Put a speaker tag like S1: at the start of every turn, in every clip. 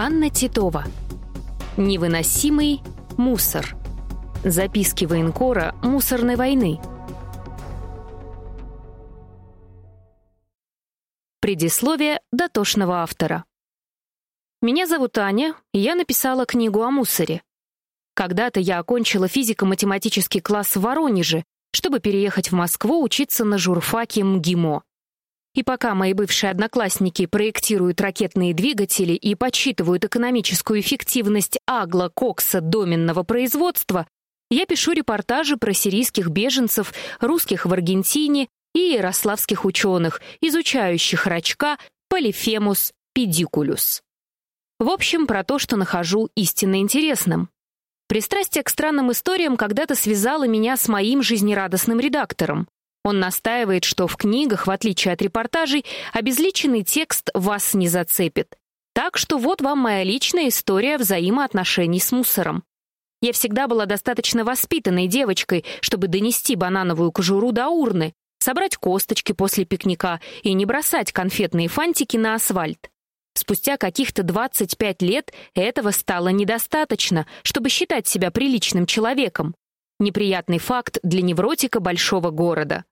S1: Анна Титова. Невыносимый мусор. Записки военкора мусорной войны. Предисловие дотошного автора. Меня зовут Аня, и я написала книгу о мусоре. Когда-то я окончила физико-математический класс в Воронеже, чтобы переехать в Москву учиться на журфаке МГИМО. И пока мои бывшие одноклассники проектируют ракетные двигатели и подсчитывают экономическую эффективность агла, кокса, доменного производства, я пишу репортажи про сирийских беженцев, русских в Аргентине и ярославских ученых, изучающих рачка Полифемус педикулюс. В общем, про то, что нахожу истинно интересным. Пристрастие к странным историям когда-то связало меня с моим жизнерадостным редактором. Он настаивает, что в книгах, в отличие от репортажей, обезличенный текст вас не зацепит. Так что вот вам моя личная история взаимоотношений с мусором. Я всегда была достаточно воспитанной девочкой, чтобы донести банановую кожуру до урны, собрать косточки после пикника и не бросать конфетные фантики на асфальт. Спустя каких-то 25 лет этого стало недостаточно, чтобы считать себя приличным человеком. Неприятный факт для невротика большого города.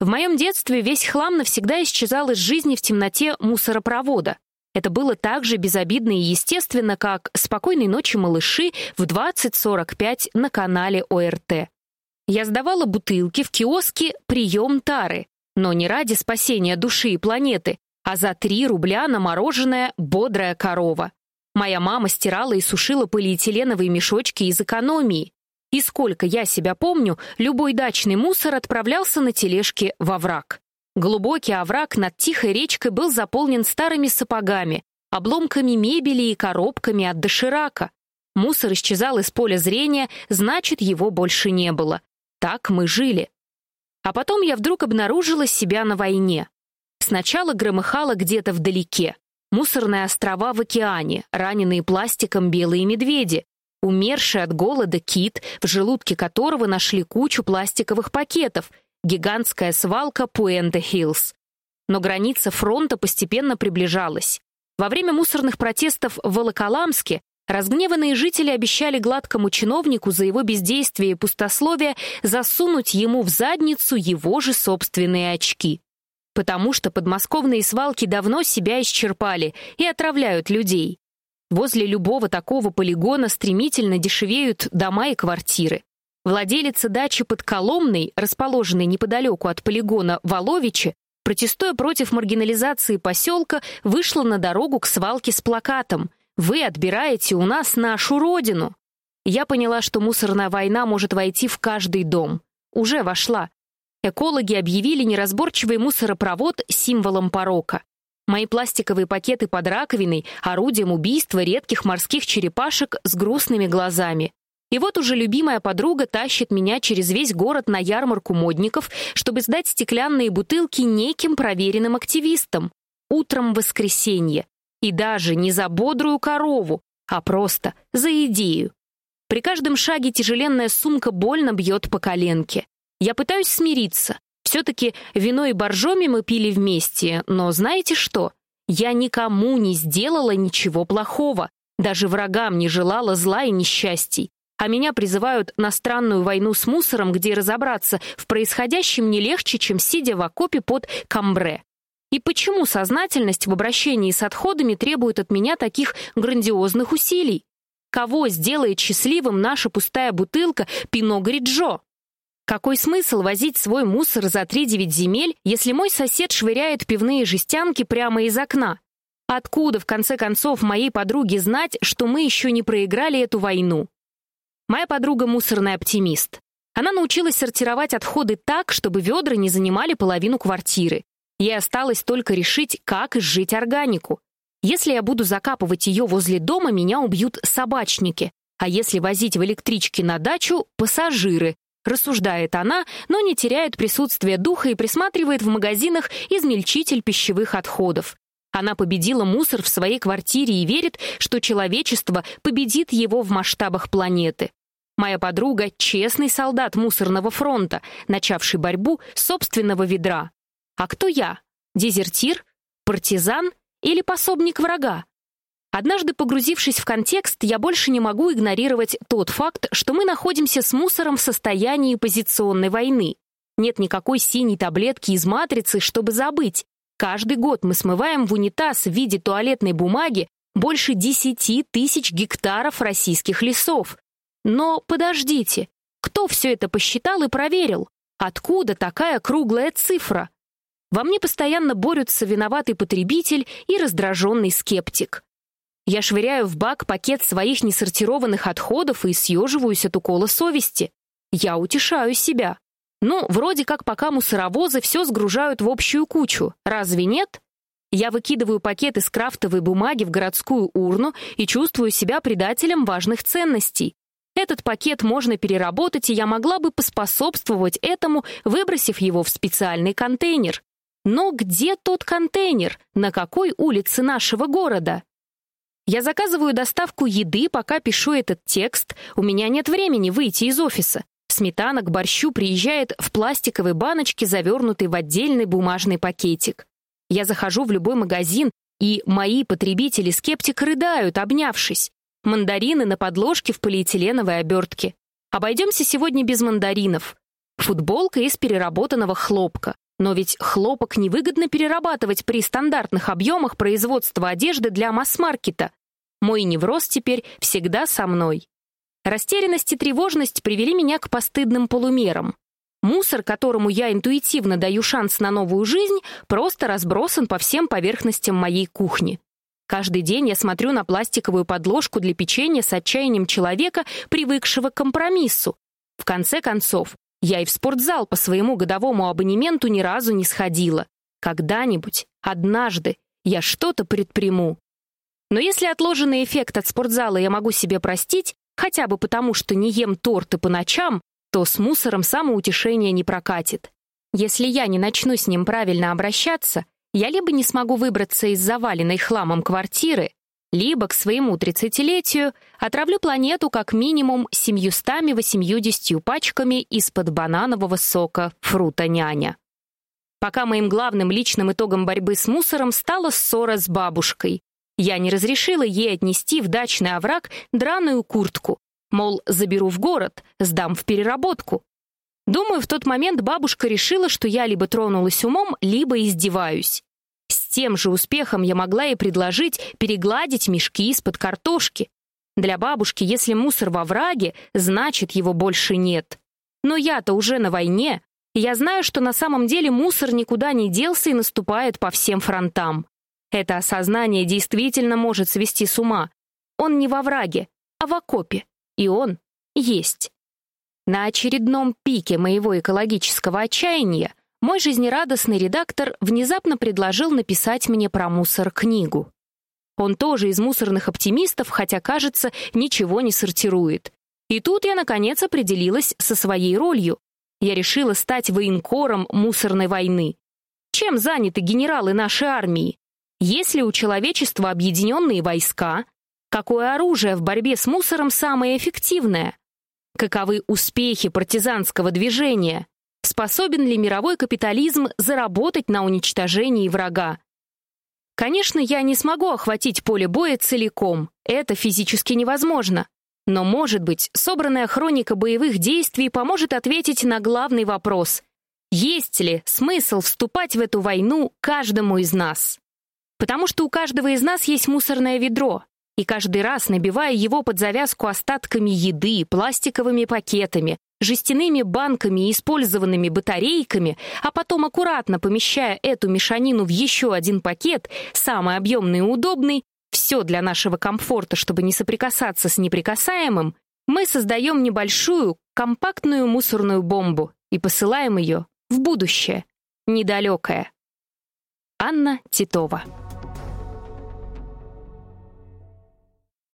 S1: В моем детстве весь хлам навсегда исчезал из жизни в темноте мусоропровода. Это было так же безобидно и естественно, как «Спокойной ночи, малыши» в 20.45 на канале ОРТ. Я сдавала бутылки в киоске «Прием тары», но не ради спасения души и планеты, а за 3 рубля на мороженое «Бодрая корова». Моя мама стирала и сушила полиэтиленовые мешочки из экономии. И сколько я себя помню, любой дачный мусор отправлялся на тележке во враг. Глубокий овраг над тихой речкой был заполнен старыми сапогами, обломками мебели и коробками от доширака. Мусор исчезал из поля зрения, значит, его больше не было. Так мы жили. А потом я вдруг обнаружила себя на войне. Сначала громыхало где-то вдалеке. Мусорные острова в океане, раненые пластиком белые медведи, Умерший от голода кит, в желудке которого нашли кучу пластиковых пакетов, гигантская свалка Пуэнте-Хиллз. Но граница фронта постепенно приближалась. Во время мусорных протестов в Волоколамске разгневанные жители обещали гладкому чиновнику за его бездействие и пустословие засунуть ему в задницу его же собственные очки. Потому что подмосковные свалки давно себя исчерпали и отравляют людей. Возле любого такого полигона стремительно дешевеют дома и квартиры. Владелица дачи под Коломной, расположенной неподалеку от полигона Воловичи, протестуя против маргинализации поселка, вышла на дорогу к свалке с плакатом «Вы отбираете у нас нашу родину». Я поняла, что мусорная война может войти в каждый дом. Уже вошла. Экологи объявили неразборчивый мусоропровод символом порока. Мои пластиковые пакеты под раковиной — орудием убийства редких морских черепашек с грустными глазами. И вот уже любимая подруга тащит меня через весь город на ярмарку модников, чтобы сдать стеклянные бутылки неким проверенным активистам. Утром воскресенье. И даже не за бодрую корову, а просто за идею. При каждом шаге тяжеленная сумка больно бьет по коленке. Я пытаюсь смириться, все-таки вино и боржоми мы пили вместе, но знаете что? Я никому не сделала ничего плохого, даже врагам не желала зла и несчастий. А меня призывают на странную войну с мусором, где разобраться в происходящем не легче, чем сидя в окопе под камбре. И почему сознательность в обращении с отходами требует от меня таких грандиозных усилий? Кого сделает счастливым наша пустая бутылка Пино Гриджо? Какой смысл возить свой мусор за 3-9 земель, если мой сосед швыряет пивные жестянки прямо из окна? Откуда, в конце концов, моей подруге знать, что мы еще не проиграли эту войну? Моя подруга — мусорный оптимист. Она научилась сортировать отходы так, чтобы ведра не занимали половину квартиры. Ей осталось только решить, как изжить органику. Если я буду закапывать ее возле дома, меня убьют собачники. А если возить в электричке на дачу — пассажиры, Рассуждает она, но не теряет присутствия духа и присматривает в магазинах измельчитель пищевых отходов. Она победила мусор в своей квартире и верит, что человечество победит его в масштабах планеты. Моя подруга — честный солдат мусорного фронта, начавший борьбу с собственного ведра. А кто я? Дезертир? Партизан? Или пособник врага? Однажды погрузившись в контекст, я больше не могу игнорировать тот факт, что мы находимся с мусором в состоянии позиционной войны. Нет никакой синей таблетки из матрицы, чтобы забыть. Каждый год мы смываем в унитаз в виде туалетной бумаги больше 10 тысяч гектаров российских лесов. Но подождите, кто все это посчитал и проверил? Откуда такая круглая цифра? Во мне постоянно борются виноватый потребитель и раздраженный скептик. Я швыряю в бак пакет своих несортированных отходов и съеживаюсь от укола совести. Я утешаю себя. Ну, вроде как пока мусоровозы все сгружают в общую кучу. Разве нет? Я выкидываю пакет из крафтовой бумаги в городскую урну и чувствую себя предателем важных ценностей. Этот пакет можно переработать, и я могла бы поспособствовать этому, выбросив его в специальный контейнер. Но где тот контейнер? На какой улице нашего города? Я заказываю доставку еды, пока пишу этот текст. У меня нет времени выйти из офиса. Сметана к борщу приезжает в пластиковой баночке, завернутой в отдельный бумажный пакетик. Я захожу в любой магазин, и мои потребители-скептик рыдают, обнявшись. Мандарины на подложке в полиэтиленовой обертке. Обойдемся сегодня без мандаринов. Футболка из переработанного хлопка. Но ведь хлопок невыгодно перерабатывать при стандартных объемах производства одежды для масс-маркета. Мой невроз теперь всегда со мной. Растерянность и тревожность привели меня к постыдным полумерам. Мусор, которому я интуитивно даю шанс на новую жизнь, просто разбросан по всем поверхностям моей кухни. Каждый день я смотрю на пластиковую подложку для печенья с отчаянием человека, привыкшего к компромиссу. В конце концов, я и в спортзал по своему годовому абонементу ни разу не сходила. Когда-нибудь, однажды, я что-то предприму. Но если отложенный эффект от спортзала я могу себе простить, хотя бы потому, что не ем торты по ночам, то с мусором самоутешение не прокатит. Если я не начну с ним правильно обращаться, я либо не смогу выбраться из заваленной хламом квартиры, либо к своему тридцатилетию отравлю планету как минимум 780 пачками из-под бананового сока «Фрута-няня». Пока моим главным личным итогом борьбы с мусором стала ссора с бабушкой, я не разрешила ей отнести в дачный овраг драную куртку. Мол, заберу в город, сдам в переработку. Думаю, в тот момент бабушка решила, что я либо тронулась умом, либо издеваюсь. С тем же успехом я могла ей предложить перегладить мешки из-под картошки. Для бабушки, если мусор во враге, значит, его больше нет. Но я-то уже на войне, я знаю, что на самом деле мусор никуда не делся и наступает по всем фронтам. Это осознание действительно может свести с ума. Он не во враге, а в окопе. И он есть. На очередном пике моего экологического отчаяния мой жизнерадостный редактор внезапно предложил написать мне про мусор книгу. Он тоже из мусорных оптимистов, хотя, кажется, ничего не сортирует. И тут я, наконец, определилась со своей ролью. Я решила стать военкором мусорной войны. Чем заняты генералы нашей армии? Если у человечества объединенные войска, какое оружие в борьбе с мусором самое эффективное? Каковы успехи партизанского движения? Способен ли мировой капитализм заработать на уничтожении врага? Конечно, я не смогу охватить поле боя целиком, это физически невозможно. Но, может быть, собранная хроника боевых действий поможет ответить на главный вопрос. Есть ли смысл вступать в эту войну каждому из нас? Потому что у каждого из нас есть мусорное ведро, и каждый раз, набивая его под завязку остатками еды, пластиковыми пакетами, жестяными банками и использованными батарейками, а потом аккуратно помещая эту мешанину в еще один пакет, самый объемный и удобный, все для нашего комфорта, чтобы не соприкасаться с неприкасаемым, мы создаем небольшую, компактную мусорную бомбу и посылаем ее в будущее, недалекое. Анна Титова